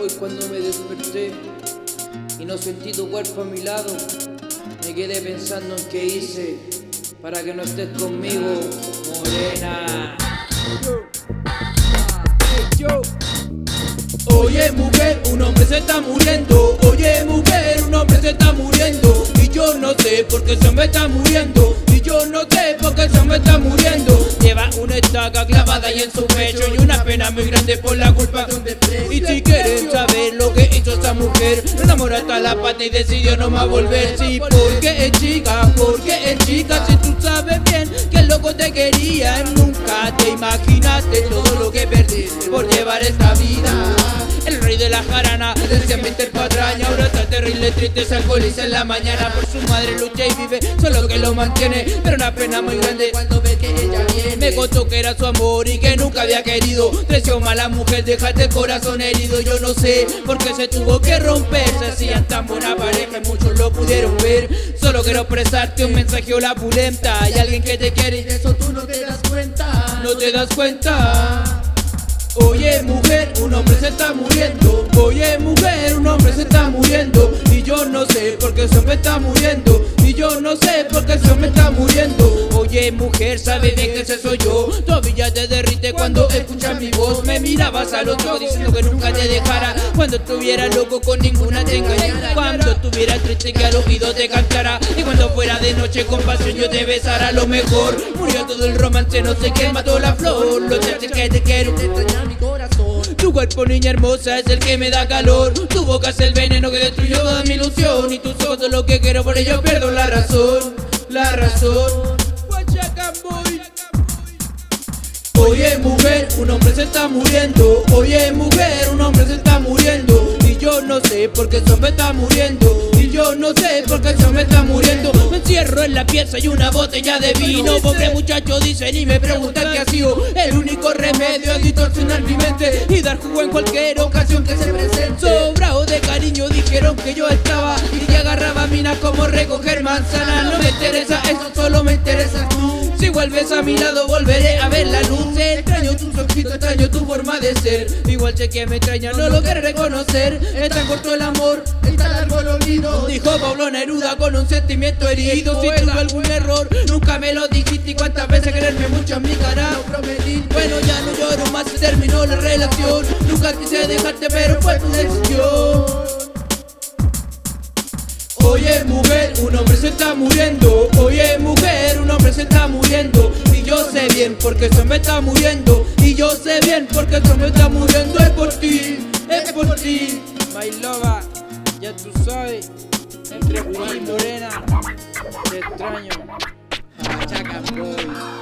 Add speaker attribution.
Speaker 1: hoy cuando me desperté y no sentí tu cuerpo a mi lado, me quedé pensando en qué hice para que no estés conmigo, morena.
Speaker 2: Oye mujer, un hombre se está muriendo. Oye mujer, un hombre se está muriendo. Y yo no sé por qué se me está muriendo. Y yo no sé por qué se me está muriendo. Lleva una estaca clavada ahí en su pecho y una pena muy grande por la culpa de un desprecio. Y si quieren saber lo que hizo esta mujer, se enamoró la pata y decidió no más volver. Sí, porque es chica, porque es chica. Si tú sabes bien que el loco te quería, nunca te imaginaste todo lo que perdiste por llevar esta vida. El rey de la jarana, sencillamente el patraña Ahora está terrible, triste, se alcoholiza en la mañana Por su madre lucha y vive, solo que lo mantiene Pero una pena muy grande Me contó que era su amor y que nunca había querido Creció mala mujer, dejaste el corazón herido Yo no sé por qué se tuvo que romper Se hacían tan buena pareja y muchos lo pudieron ver Solo quiero expresarte un mensaje o la pulenta Hay alguien que te quiere y de eso tú no te das cuenta No te das cuenta Oye mujer, un hombre se está muriendo. Oye mujer, un hombre se está muriendo. Y yo no sé por qué ese hombre está muriendo. Y yo no sé por qué ese hombre está muriendo. Oye mujer, sabe que ese soy yo. Todavía te derrite cuando escuchas mi voz. Me mirabas al otro diciendo que nunca te dejara. Cuando estuviera loco con ninguna te engañara. Cuando estuviera triste que al oído te cantara. Y cuando fuera de noche con pasión yo te besara. Lo mejor murió todo el romance, no sé qué mató la flor. Lo es que te quiero, te extraña mi corazón. Tu cuerpo, niña hermosa, es el que me da calor. Tu boca es el veneno que destruyó toda mi ilusión. Y tus ojos lo que quiero, por ello pierdo la razón. La razón. Oye mujer, un hombre se está muriendo. Oye mujer, un hombre se está muriendo. Y yo no sé por qué ese hombre está muriendo. Y yo no sé por qué ese hombre está muriendo. Me encierro en la pieza y una botella de vino. Pobre muchacho dicen y me preguntan qué ha sido el único remedio a distorsionar mi mente y dar jugo en cualquier ocasión que se presente. Sobrado de cariño dijeron que yo estaba y que agarraba minas como recoger manzanas. No me interesa eso, solo me interesa vuelves a mi lado volveré a ver la luz. Extraño tus ojitos, extraño tu forma de ser. Igual sé que me extraña, no lo quiero reconocer. Es tan corto el amor, es tan largo el olvido. Dijo Pablo Neruda con un sentimiento herido. Si tuve algún error, nunca me lo dijiste. Y cuántas veces quererme mucho en mi cara. Prometí, bueno ya no lloro más, se terminó la relación. Nunca quise dejarte pero fue tu decisión. Oye mujer, un hombre se está muriendo. Oye se está muriendo. Y yo sé bien porque se me está muriendo. Y yo sé bien porque se me está muriendo. Es por ti, es por ti.
Speaker 1: Loba, ya tú sabes, entre Juan y Morena, te extraño. Machaca, boy.